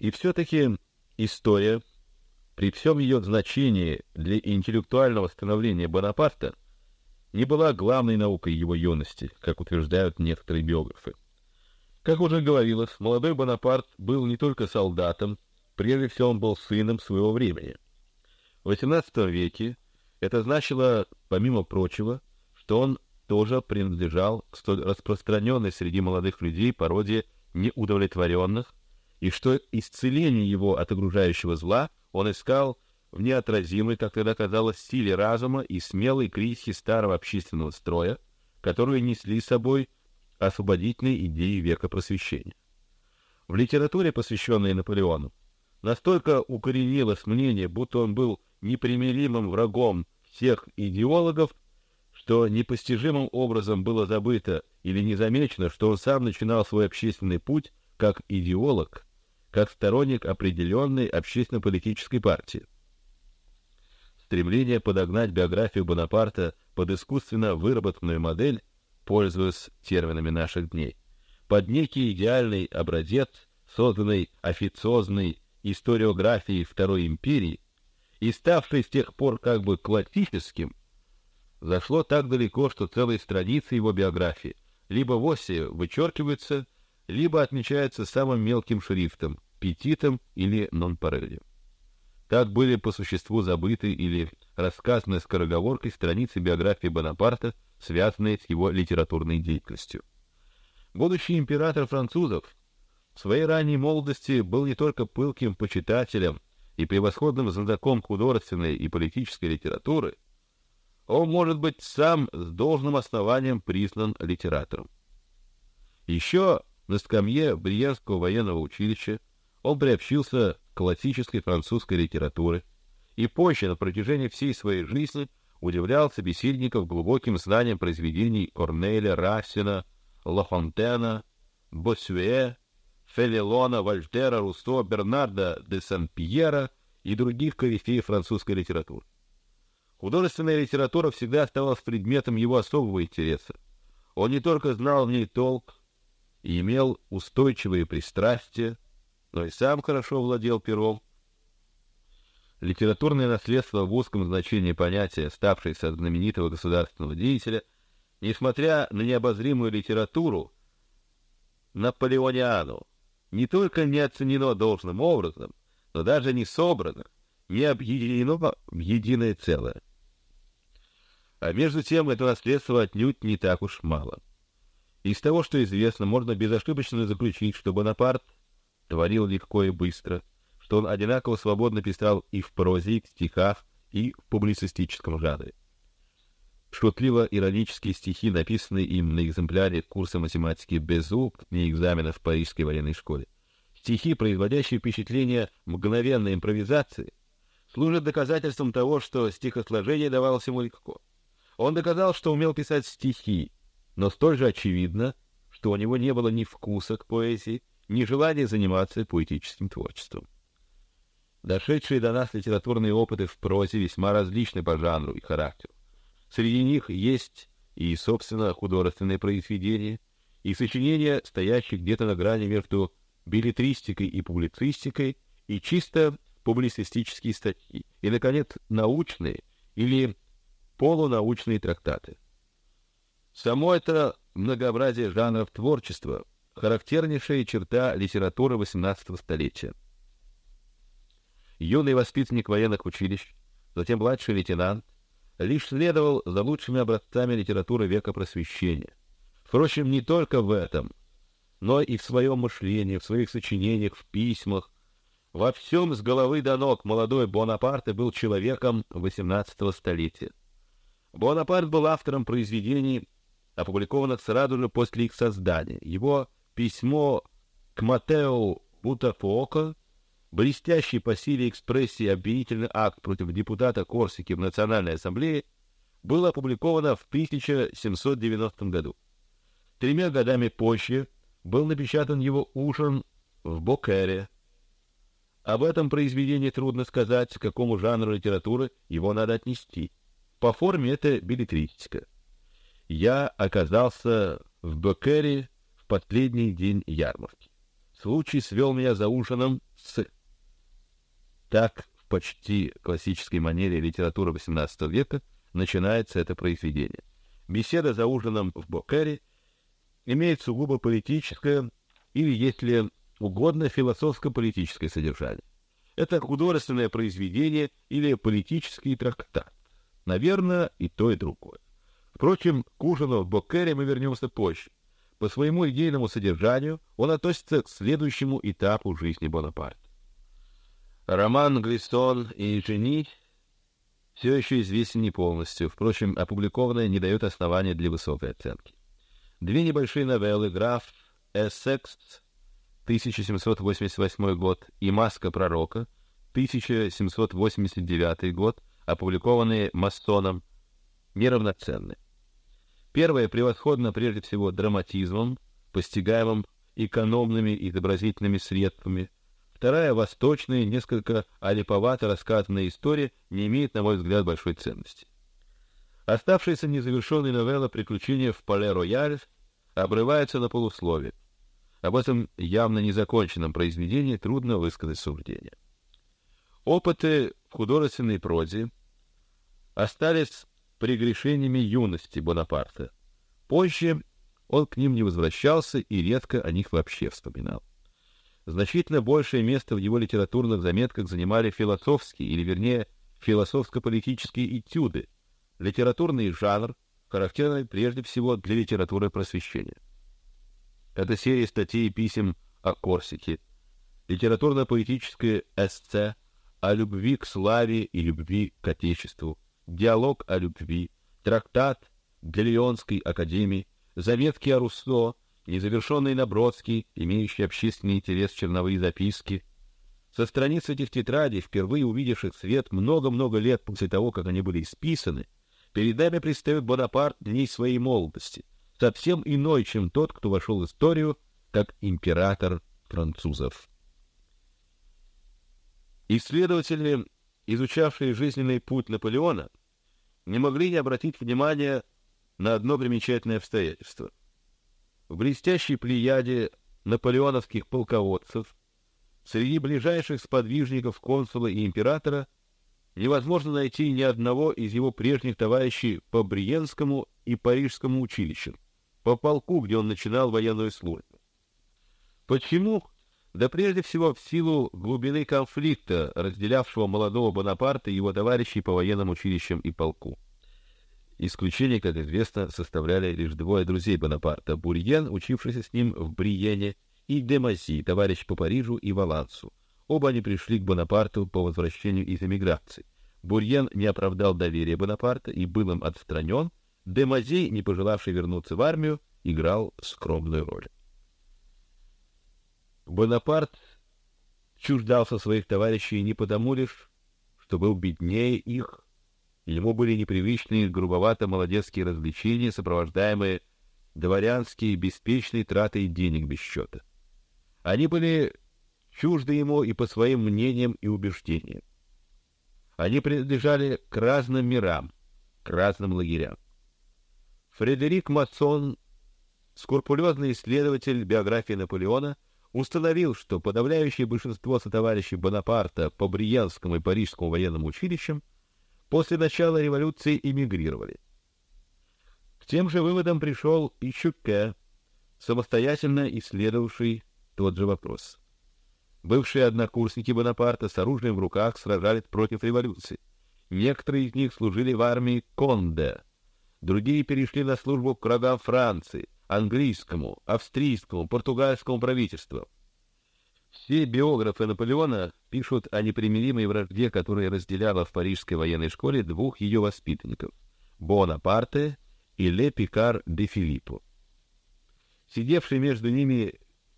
И все-таки история, при всем ее значении для интеллектуального становления Бонапарта, не была главной наукой его юности, как утверждают некоторые биографы. Как уже говорилось, молодой Бонапарт был не только солдатом, прежде всего он был сыном своего времени. В XVIII веке это значило, помимо прочего, что он тоже принадлежал к столь распространенной среди молодых людей породе неудовлетворенных, и что исцеление его от окружающего зла он искал в неотразимой, как тогда казалось, силе разума и смелой критике старого общественного строя, которые несли с собой освободительные идеи века просвещения. В литературе, посвященной Наполеону, настолько укоренилось мнение, будто он был непримиримым врагом всех идеологов, что непостижимым образом было забыто или не замечено, что он сам начинал свой общественный путь как идеолог, как сторонник определенной общественно-политической партии. Стремление подогнать биографию Бонапарта под искусственно выработанную модель, пользуясь терминами наших дней, под некий идеальный образец, созданный официозной историографией Второй империи и ставший с тех пор как бы классическим, зашло так далеко, что целые страницы его биографии либо вовсе вычеркиваются, либо отмечаются самым мелким шрифтом, петитом или нонпарелью. Так были по существу забыты или рассказаны скороговоркой страницы биографии Бонапарта, связанные с его литературной деятельностью. Будущий император французов в своей ранней молодости был не только пылким почитателем и превосходным знатоком художественной и политической литературы, он может быть сам с должным основанием признан литератором. Еще на скамье Бриенского военного училища он приобщился классической французской литературы и позже на протяжении всей своей жизни удивлял собеседников глубоким знанием произведений Корнеля, Рассена, Лафонтена, Боссюэ, Фелелона, Вольтера, Руссо, Бернарда де Сан-Пьера и других корифеев французской литературы. Художественная литература всегда оставалась предметом его особого интереса. Он не только знал в ней толк имел устойчивые пристрастия, но и сам хорошо владел пером. Литературное наследство в узком значении понятия, ставшееся от знаменитого государственного деятеля, несмотря на необозримую литературу, Наполеониану, не только не оценено должным образом, но даже не собрано, не объединено в единое целое. А между тем это наследство отнюдь не так уж мало. Из того, что известно, можно безошибочно заключить, что Бонапарт творил легко и быстро, что он одинаково свободно писал и в прозе, и в стихах, и в публицистическом жанре. Шутливо-иронические стихи, написанные им на экземпляре курса математики Безу не экзамена в Парижской военной школе, стихи, производящие впечатление мгновенной импровизации, служат доказательством того, что стихосложение давалось ему легко. Он доказал, что умел писать стихи, но столь же очевидно, что у него не было ни вкуса к поэзии, ни желания заниматься поэтическим творчеством. Дошедшие до нас литературные опыты в прозе весьма различны по жанру и характеру. Среди них есть и, собственно, художественные произведения, и сочинения, стоящие где-то на грани между билетристикой и публицистикой, и чисто публицистические статьи, и, наконец, научные или полунаучные трактаты. Само это многообразие жанров творчества характернейшая черта литературы XVIII столетия. Юный воспитанник военных училищ, затем младший лейтенант, лишь следовал за лучшими образцами литературы века Просвещения. Впрочем, не только в этом, но и в своем мышлении, в своих сочинениях, в письмах, во всем с головы до ног молодой Бонапарт был человеком XVIII столетия. Бонапарт был автором произведений, опубликованных сразу же после их создания. Его Письмо к Матео Бутафоко, блестящий по силе экспрессии обвинительный акт против депутата Корсики в Национальной ассамблее, было опубликовано в 1790 году. Тремя годами позже был напечатан его ужин в Бокере. Об этом произведении трудно сказать, к какому жанру литературы его надо отнести. По форме это билетристика. Я оказался в Бокере последний день ярмарки. случай свел меня за ужином с... Так в почти классической манере литературы XVIII века начинается это произведение. Беседа за ужином в Бокере имеет сугубо политическое или, если угодно, философско-политическое содержание. Это художественное произведение или политический трактат. Наверное, и то, и другое. Впрочем, к ужину в Боккере мы вернемся позже. По своему идейному содержанию он относится к следующему этапу жизни Бонапарта. Роман «Глистон и жени» все еще известен не полностью, впрочем, опубликованное не дает основания для высокой оценки. Две небольшие новеллы «Граф Эссекс» 1788 год и «Маска пророка» 1789 год, опубликованные Мастоном, неравноценны. Первая превосходна прежде всего драматизмом, постигаемым экономными изобразительными средствами. Вторая восточная, несколько олиповато рассказанная история не имеет, на мой взгляд, большой ценности. Оставшаяся незавершенной новелла «Приключения в Пале-Рояль» обрывается на полуслове. Об этом явно незаконченном произведении трудно высказать суждение. Опыты в художественной прозе остались прегрешениями юности Бонапарта. Позже он к ним не возвращался и редко о них вообще вспоминал. Значительно большее место в его литературных заметках занимали философские, или вернее, философско-политические этюды, литературный жанр, характерный прежде всего для литературы просвещения. Это серия статей и писем о Корсике, литературно-поэтическое эссе о любви к славе и любви к отечеству, диалог о любви, трактат Галилеонской академии, заметки о Руссо, незавершенные наброски, имеющие общественный интерес черновые записки. Со страниц этих тетрадей, впервые увидевших свет много-много лет после того, как они были исписаны, перед нами предстает Бонапарт дней своей молодости, совсем иной, чем тот, кто вошел в историю как император французов. Исследователи, изучавшие жизненный путь Наполеона, не могли не обратить внимания на одно примечательное обстоятельство. В блестящей плеяде наполеоновских полководцев среди ближайших сподвижников консула и императора невозможно найти ни одного из его прежних товарищей по Бриенскому и Парижскому училищам, по полку, где он начинал военную службу. Почему? Да прежде всего в силу глубины конфликта, разделявшего молодого Бонапарта и его товарищей по военным училищам и полку. Исключение, как известно, составляли лишь двое друзей Бонапарта: Бурьен, учившийся с ним в Бриене, и Демази, товарищ по Парижу и Валансу. Оба они пришли к Бонапарту по возвращению из эмиграции. Бурьен не оправдал доверия Бонапарта и был им отстранен. Демази, не пожелавший вернуться в армию, играл скромную роль. Бонапарт чуждался своих товарищей не потому лишь, что был беднее их, ему были непривычны грубовато-молодецкие развлечения, сопровождаемые дворянской беспечной тратой денег без счета. Они были чужды ему и по своим мнениям и убеждениям. Они принадлежали к разным мирам, к разным лагерям. Фредерик Массон, скрупулезный исследователь биографии Наполеона, установил, что подавляющее большинство сотоварищей Бонапарта по Бриянскому и Парижскому военным училищам после начала революции эмигрировали. К тем же выводам пришел и Чуке, самостоятельно исследовавший тот же вопрос. Бывшие однокурсники Бонапарта с оружием в руках сражались против революции. Некоторые из них служили в армии Конде, другие перешли на службу к врагам Франции — английскому, австрийскому, португальскому правительству. Все биографы Наполеона пишут о непримиримой вражде, которая разделяла в парижской военной школе двух ее воспитанников — Бонапарте и Ле Пикар де Филиппо. Сидевший между ними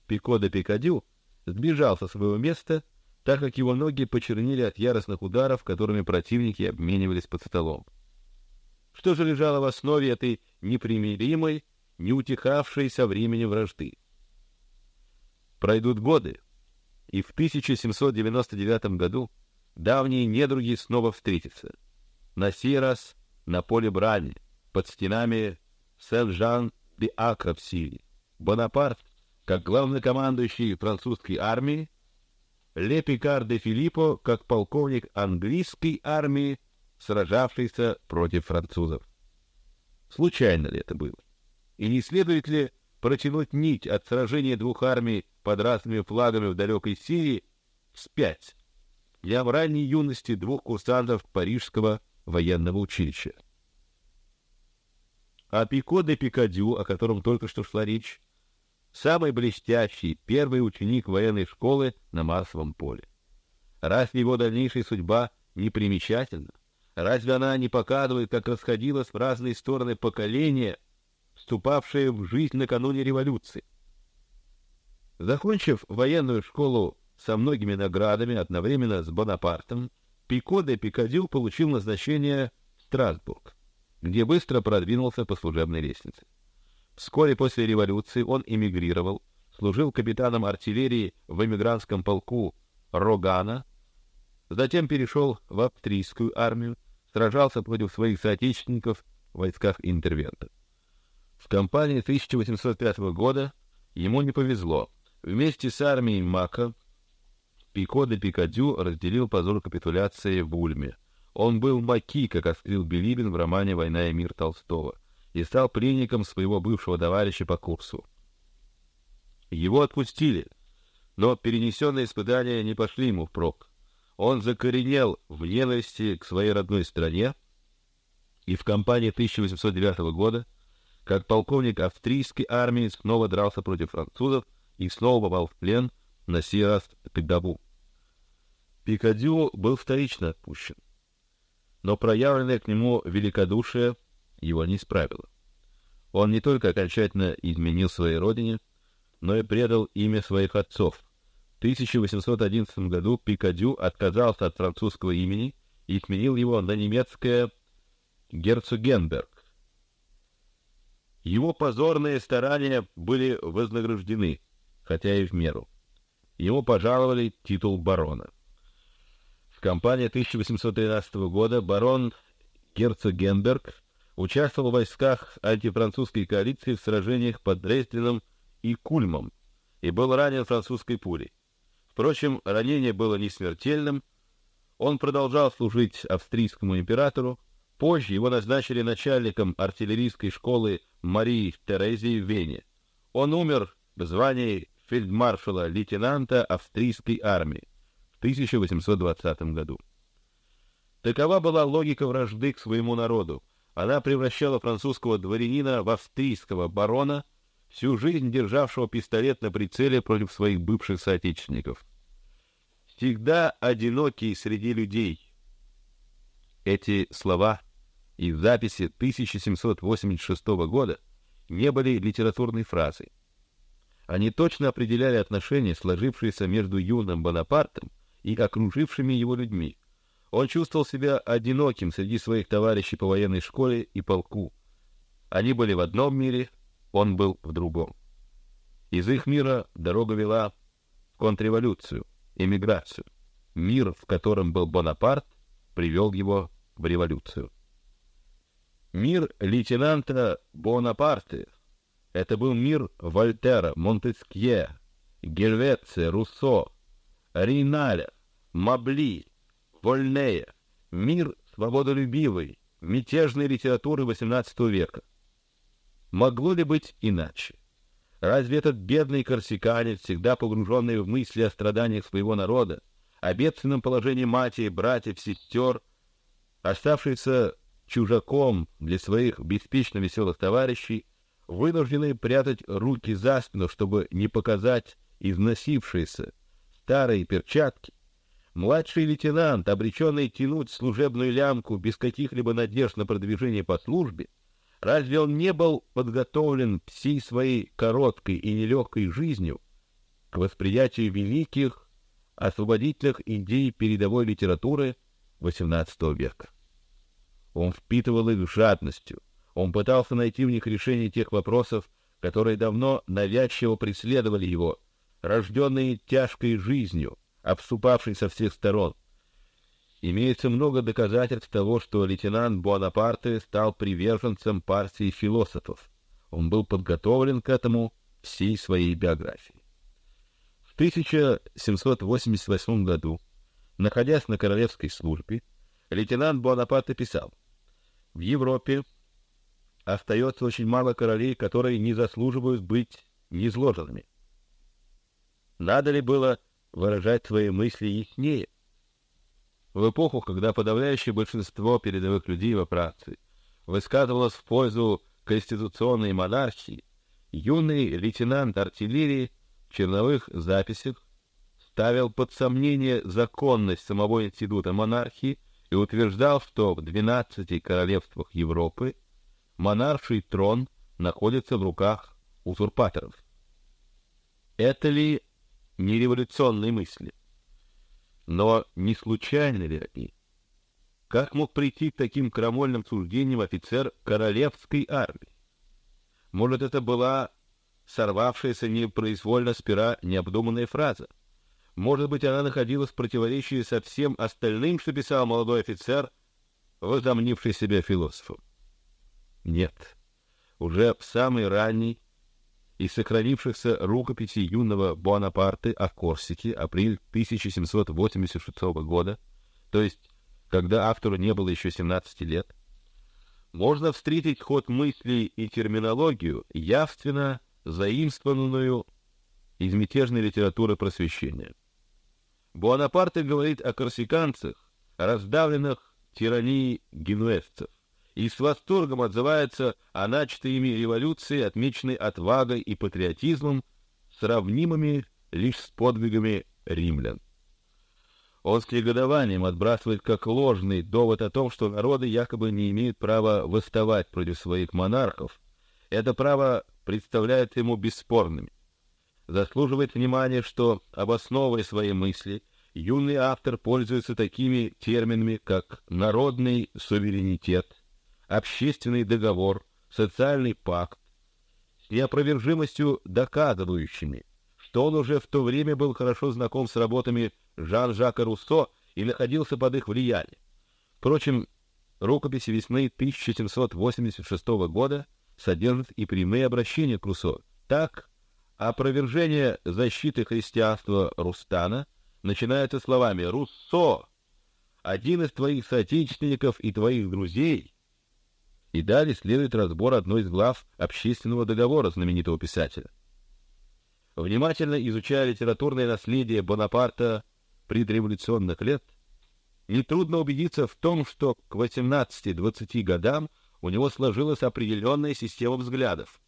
Пико де Пикадю сбежал со своего места, так как его ноги почернели от яростных ударов, которыми противники обменивались под столом. Что же лежало в основе этой непримиримой не утихавшей со времени вражды. Пройдут годы, и в 1799 году давние недруги снова встретятся. На сей раз на поле брани, под стенами Сен-Жан-де-Акра в Сирии. Бонапарт, как главнокомандующий французской армии, Ле Пикар де Филиппо как полковник английской армии, сражавшийся против французов. Случайно ли это было? И не следует ли протянуть нить от сражения двух армий под разными флагами в далекой Сирии вспять, для ранней юности двух курсантов Парижского военного училища? А Пико де Пикадю, о котором только что шла речь, самый блестящий первый ученик военной школы на Марсовом поле. Разве его дальнейшая судьба не примечательна? Разве она не показывает, как расходилось в разные стороны поколения, вступавшие в жизнь накануне революции? Закончив военную школу со многими наградами одновременно с Бонапартом, Пико де Пикадю получил назначение в Страсбург, где быстро продвинулся по служебной лестнице. Вскоре после революции он эмигрировал, служил капитаном артиллерии в эмигрантском полку Рогана, затем перешел в австрийскую армию, сражался против своих соотечественников в войсках интервента. В кампании 1805 года ему не повезло. Вместе с армией Мака Пико де Пикадю разделил позор капитуляции в Ульме. Он был маки, как открыл Билибин в романе «Война и мир» Толстого, и стал пленником своего бывшего товарища по курсу. Его отпустили, но перенесенные испытания не пошли ему впрок. Он закоренел в ненависти к своей родной стране, и в кампании 1809 года, как полковник австрийской армии, снова дрался против французов и снова попал в плен, на сей раз в Пикдабу. Пикадю был вторично отпущен, но проявленное к нему великодушие его не исправило. Он не только окончательно изменил своей родине, но и предал имя своих отцов. 1811 году Пикадю отказался от французского имени и сменил его на немецкое Герцогенберг. Его позорные старания были вознаграждены, хотя и в меру. Ему пожаловали титул барона. В кампании 1813 года барон Герцогенберг участвовал в войсках антифранцузской коалиции в сражениях под Дрезденом и Кульмом и был ранен французской пулей. Впрочем, ранение было не смертельным. Он продолжал служить австрийскому императору. Позже его назначили начальником артиллерийской школы Марии Терезии в Вене. Он умер в звании фельдмаршала лейтенанта австрийской армии в 1820 году. Такова была логика вражды к своему народу. Она превращала французского дворянина в австрийского барона, всю жизнь державшего пистолет на прицеле против своих бывших соотечественников. Всегда одинокий среди людей. Эти слова из записи 1786 года не были литературной фразой. Они точно определяли отношения, сложившиеся между юным Бонапартом и окружившими его людьми. Он чувствовал себя одиноким среди своих товарищей по военной школе и полку. Они были в одном мире, он был в другом. Из их мира дорога вела в контрреволюцию, эмиграцию. Мир, в котором был Бонапарт, привел его в революцию. Мир лейтенанта Бонапарта — это был мир Вольтера, Монтескье, Гельвеция, Руссо, Рейналя, Мабли, Вольнея, мир свободолюбивой, мятежной литературы XVIII века. Могло ли быть иначе? Разве этот бедный корсиканец, всегда погруженный в мысли о страданиях своего народа, о бедственном положении матери, братьев, сестер, оставшийся чужаком для своих беспечно веселых товарищей, вынужденный прятать руки за спину, чтобы не показать износившиеся старые перчатки, младший лейтенант, обреченный тянуть служебную лямку без каких-либо надежд на продвижение по службе, Разве он не был подготовлен всей своей короткой и нелегкой жизнью к восприятию великих освободительных идей передовой литературы XVIII века? Он впитывал их жадностью, он пытался найти в них решение тех вопросов, которые давно навязчиво преследовали его, рожденные тяжкой жизнью, обступавшей со всех сторон. Имеется много доказательств того, что лейтенант Буанапарте стал приверженцем партии философов. Он был подготовлен к этому всей своей биографии. В 1788 году, находясь на королевской службе, лейтенант Буанапарте писал: "В Европе остается очень мало королей, которые не заслуживают быть низложенными. Надо ли было выражать свои мысли яснее? В эпоху, когда подавляющее большинство передовых людей во Франции высказывалось в пользу конституционной монархии, юный лейтенант артиллерии в черновых записях ставил под сомнение законность самого института монархии и утверждал, что в двенадцати королевствах Европы монарший трон находится в руках узурпаторов. Это ли не революционные мысли? Но не случайно ли они? Как мог прийти к таким крамольным суждениям офицер королевской армии? Может, это была сорвавшаяся непроизвольно с необдуманная фраза? Может быть, она находилась в противоречии со всем остальным, что писал молодой офицер, возомнивший себя философом? Нет. Уже в самый ранний из сохранившихся рукописей юного Буанапарте о Корсике, апрель 1786 года, то есть когда автору не было еще 17 лет, можно встретить ход мыслей и терминологию, явственно заимствованную из мятежной литературы просвещения. Буанапарте говорит о корсиканцах, раздавленных тиранией генуэзцев и с восторгом отзывается о начатой ими революции, отмеченной отвагой и патриотизмом, сравнимыми лишь с подвигами римлян. Он с негодованием отбрасывает как ложный довод о том, что народы якобы не имеют права восставать против своих монархов. Это право представляет ему бесспорным. Заслуживает внимания, что обосновывая свои мысли, юный автор пользуется такими терминами, как народный суверенитет, общественный договор, социальный пакт, с неопровержимостью доказывающими, что он уже в то время был хорошо знаком с работами Жан-Жака Руссо и находился под их влиянием. Впрочем, рукописи весны 1786 года содержат и прямые обращения к Руссо. Так, опровержение защиты христианства Рустана начинается словами «Руссо, один из твоих соотечественников и твоих друзей, и далее следует разбор одной из глав общественного договора знаменитого писателя. Внимательно изучая литературное наследие Бонапарта предреволюционных лет, нетрудно убедиться в том, что к 18-20 годам у него сложилась определенная система взглядов.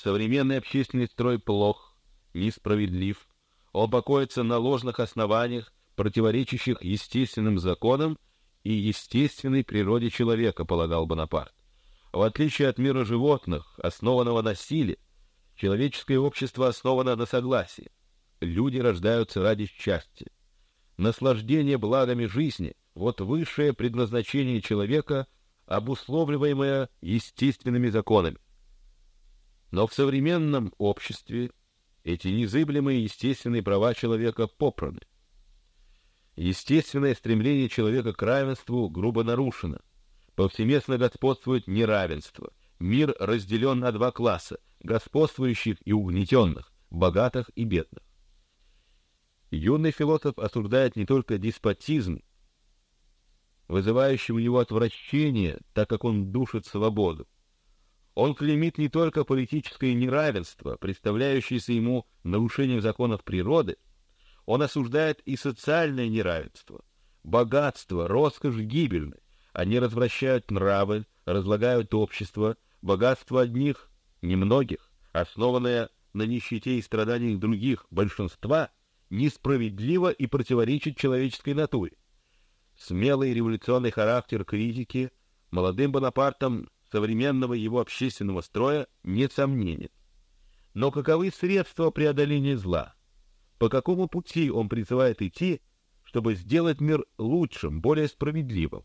Современный общественный строй плох, несправедлив, он покоится на ложных основаниях, противоречащих естественным законам и естественной природе человека, полагал Бонапарт. В отличие от мира животных, основанного на силе, человеческое общество основано на согласии. Люди рождаются ради счастья. Наслаждение благами жизни — вот высшее предназначение человека, обусловливаемое естественными законами. Но в современном обществе эти незыблемые естественные права человека попраны. Естественное стремление человека к равенству грубо нарушено. Повсеместно господствует неравенство. Мир разделен на два класса: господствующих и угнетенных, богатых и бедных. Юный философ осуждает не только деспотизм, вызывающий у него отвращение, так как он душит свободу. Он клеймит не только политическое неравенство, представляющееся ему нарушением законов природы, он осуждает и социальное неравенство. Богатство, роскошь гибельны. Они развращают нравы, разлагают общество, богатство одних, немногих, основанное на нищете и страданиях других, большинства, несправедливо и противоречит человеческой натуре. Смелый революционный характер критики молодым Бонапартом современного его общественного строя несомненен. Но каковы средства преодоления зла? По какому пути он призывает идти, чтобы сделать мир лучшим, более справедливым?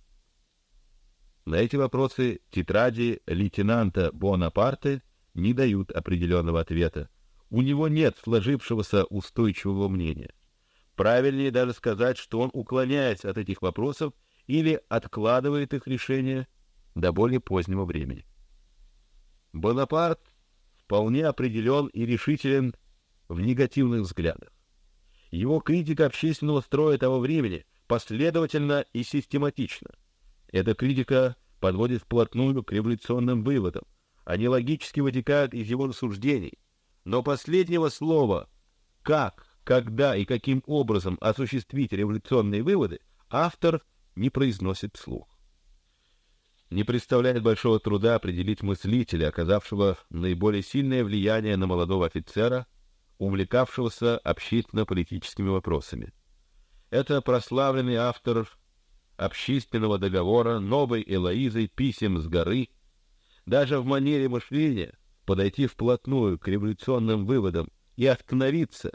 На эти вопросы тетради лейтенанта Бонапарте не дают определенного ответа. У него нет сложившегося устойчивого мнения. Правильнее даже сказать, что он уклоняется от этих вопросов или откладывает их решение до более позднего времени. Бонапарт вполне определен и решителен в негативных взглядах. Его критика общественного строя того времени последовательна и систематична. Эта критика подводит вплотную к революционным выводам. Они логически вытекают из его рассуждений. Но последнего слова «как», «когда» и каким образом осуществить революционные выводы автор не произносит вслух. Не представляет большого труда определить мыслителя, оказавшего наиболее сильное влияние на молодого офицера, увлекавшегося общественно-политическими вопросами. Это прославленный автор общественного договора, новой Элоизы, писем с горы. Даже в манере мышления подойти вплотную к революционным выводам и остановиться,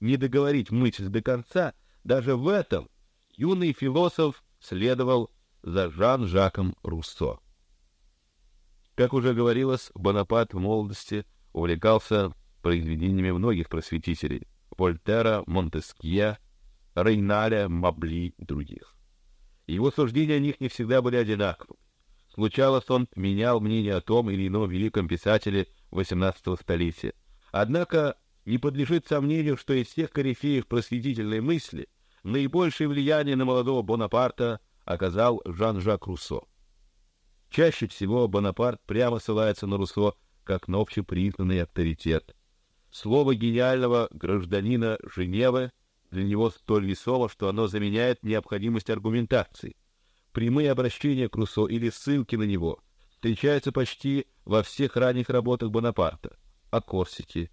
не договорить мысль до конца, даже в этом юный философ следовал за Жан-Жаком Руссо. Как уже говорилось, Бонапарт в молодости увлекался произведениями многих просветителей — Вольтера, Монтескье, Рейналя, Мабли и других. Его суждения о них не всегда были одинаковы. Случалось, он менял мнение о том или ином великом писателе XVIII столетия. Однако не подлежит сомнению, что из всех корифеев просветительной мысли наибольшее влияние на молодого Бонапарта оказал Жан-Жак Руссо. Чаще всего Бонапарт прямо ссылается на Руссо как на общепризнанный авторитет. Слово гениального гражданина Женевы для него столь весомо, что оно заменяет необходимость аргументации. Прямые обращения к Руссо или ссылки на него встречаются почти во всех ранних работах Бонапарта о Корсике,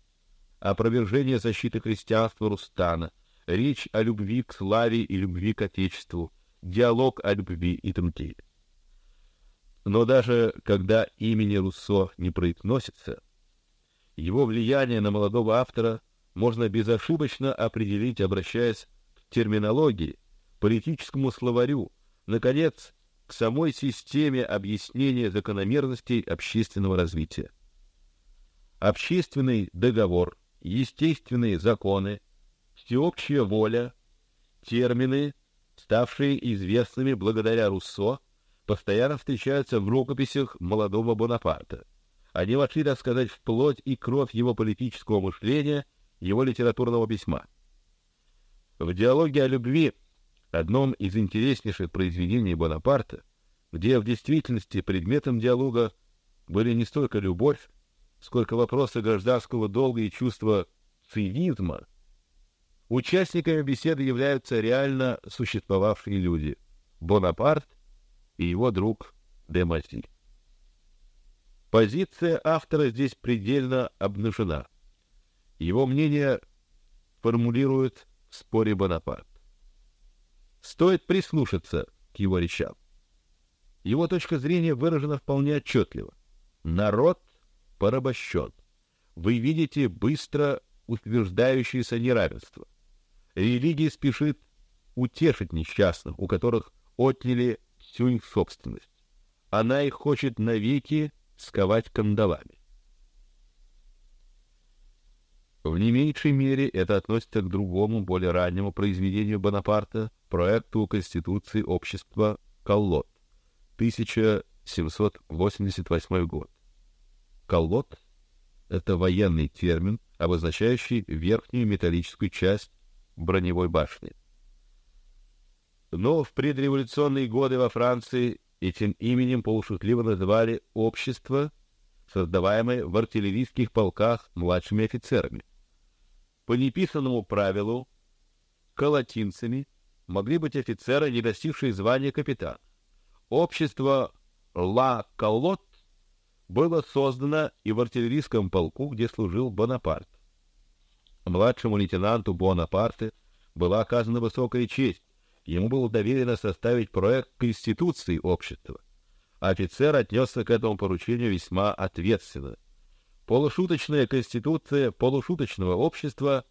опровержение защиты христианства Рустана, речь о любви к славе и любви к отечеству, диалог о любви и другие. Но даже когда имени Руссо не произносится, его влияние на молодого автора можно безошибочно определить, обращаясь к терминологии, политическому словарю, наконец, к самой системе объяснения закономерностей общественного развития. Общественный договор, естественные законы, всеобщая воля, термины, ставшие известными благодаря Руссо, постоянно встречаются в рукописях молодого Бонапарта. Они вошли, так сказать, в плоть и кровь его политического мышления, его литературного письма. В диалоге о любви, одном из интереснейших произведений Бонапарта, где в действительности предметом диалога были не столько любовь, сколько вопросы гражданского долга и чувства цинизма, участниками беседы являются реально существовавшие люди — Бонапарт и его друг Демаси. Позиция автора здесь предельно обнажена. Его мнение формулирует в споре Бонапарт. Стоит прислушаться к его речам. Его точка зрения выражена вполне отчетливо. Народ порабощен. Вы видите быстро утверждающееся неравенство. Религия спешит утешить несчастных, у которых отняли всю их собственность. Она их хочет навеки сковать кандалами. В не меньшей мере это относится к другому, более раннему произведению Бонапарта, проекту Конституции общества Коллот, 1788 год. Коллот — это военный термин, обозначающий верхнюю металлическую часть броневой башни. Но в предреволюционные годы во Франции этим именем полушутливо называли общество, создаваемое в артиллерийских полках младшими офицерами. По неписанному правилу колотинцами могли быть офицеры, не достигшие звания капитана. Общество «Ла Колот» было создано и в артиллерийском полку, где служил Бонапарт. Младшему лейтенанту Бонапарте была оказана высокая честь. Ему было доверено составить проект конституции общества. Офицер отнесся к этому поручению весьма ответственно. Полушуточная конституция полушуточного общества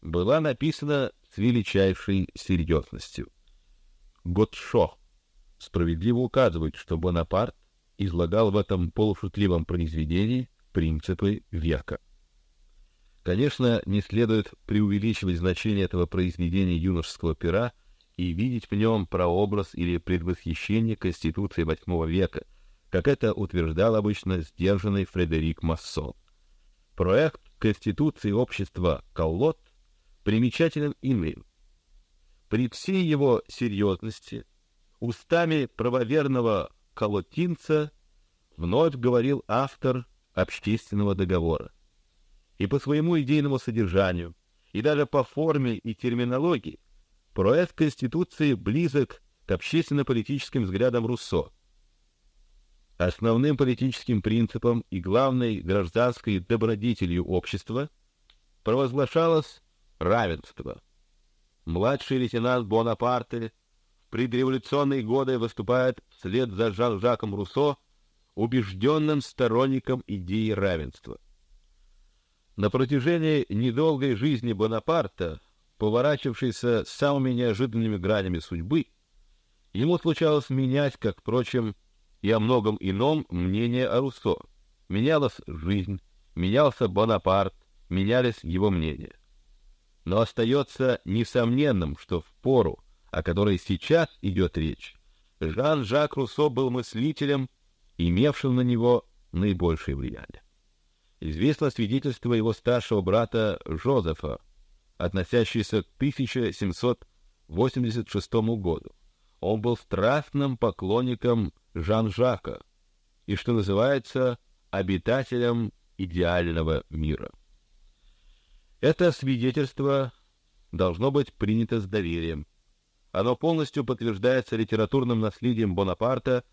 была написана с величайшей серьезностью. Готшо справедливо указывает, что Бонапарт излагал в этом полушутливом произведении принципы века. Конечно, не следует преувеличивать значение этого произведения юношеского пера и видеть в нем прообраз или предвосхищение Конституции VIII века, как это утверждал обычно сдержанный Фредерик Массон. Проект Конституции общества Коллот примечателен иным. При всей его серьезности устами правоверного колотинца вновь говорил автор общественного договора. И по своему идейному содержанию, и даже по форме и терминологии проект Конституции близок к общественно-политическим взглядам Руссо. Основным политическим принципом и главной гражданской добродетелью общества провозглашалось равенство. Младший лейтенант Бонапарте в предреволюционные годы выступает вслед за Жан-Жаком Руссо убежденным сторонником идеи равенства. На протяжении недолгой жизни Бонапарта, поворачившейся самыми неожиданными гранями судьбы, ему случалось менять, как, впрочем, и о многом ином мнение о Руссо. Менялась жизнь, менялся Бонапарт, менялись его мнения. Но остается несомненным, что в пору, о которой сейчас идет речь, Жан-Жак Руссо был мыслителем, имевшим на него наибольшее влияние. Известно свидетельство его старшего брата Жозефа, относящееся к 1786 году. Он был страстным поклонником Жан-Жака и, что называется, обитателем идеального мира. Это свидетельство должно быть принято с доверием. Оно полностью подтверждается литературным наследием Бонапарта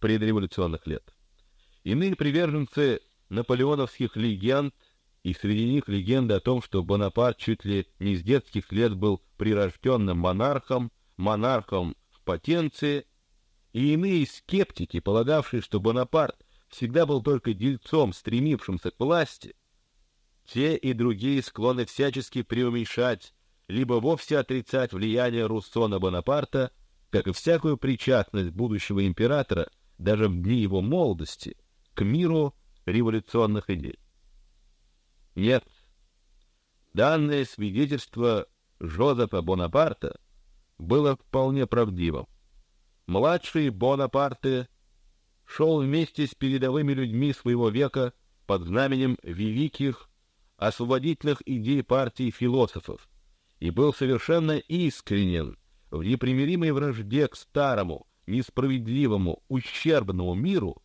предреволюционных лет. Иные приверженцы наполеоновских легенд, и среди них легенда о том, что Бонапарт чуть ли не с детских лет был прирожденным монархом, монархом в потенции, и иные скептики, полагавшие, что Бонапарт всегда был только дельцом, стремившимся к власти, те и другие склонны всячески преуменьшать, либо вовсе отрицать влияние Руссо на Бонапарта, как и всякую причастность будущего императора, даже в дни его молодости, к миру революционных идей. Нет, данное свидетельство Жозефа Бонапарта было вполне правдивым. Младший Бонапарте шел вместе с передовыми людьми своего века под знаменем великих освободительных идей партии философов и был совершенно искренен в непримиримой вражде к старому, несправедливому, ущербному миру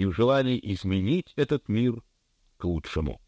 и в желании изменить этот мир к лучшему.